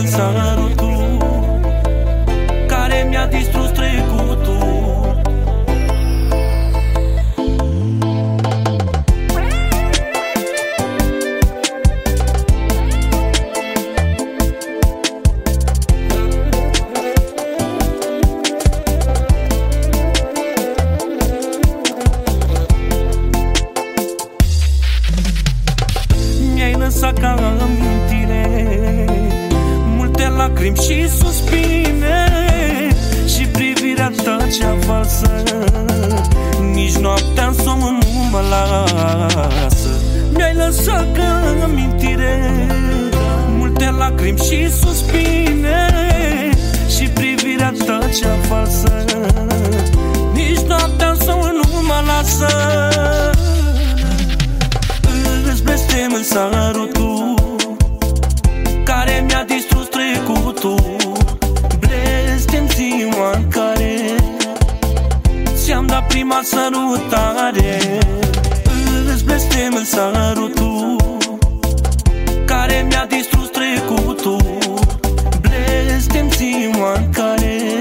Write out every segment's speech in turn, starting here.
blestem în sărutul Care mi-a distrus trecutul. Mi-ai lacrimi și suspine Și privirea ta cea falsă. Nici noaptea în somn nu mă lasă. Mi-ai lăsat ca amintire Multe lacrimi și suspine Și privirea ta cea falsă. Nici noaptea în somn nu mă lasă. Îți blestem în sarutul trecutul Blestem ziua în care Ți-am dat prima sărutare. Îți blestem în sarutul Care mi-a distrus trecutul. Blestem ziua în care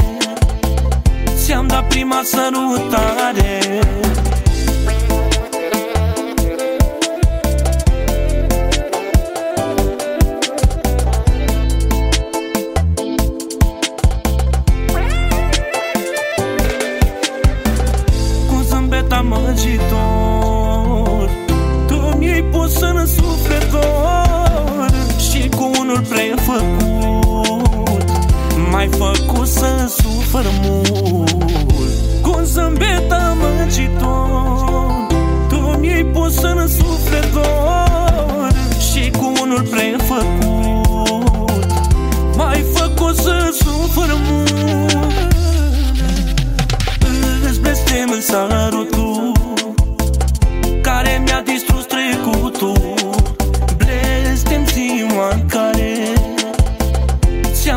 Ți-am dat prima sărutare amante tão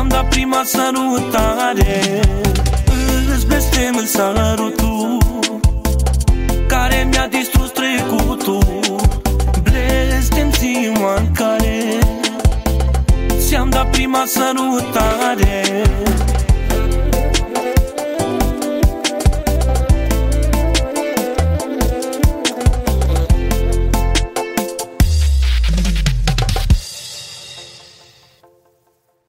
dat prima sărutare Îți blestem în sarutul Care mi-a distrus trecutul. Blestem ziua în care Ți-am dat prima sărutare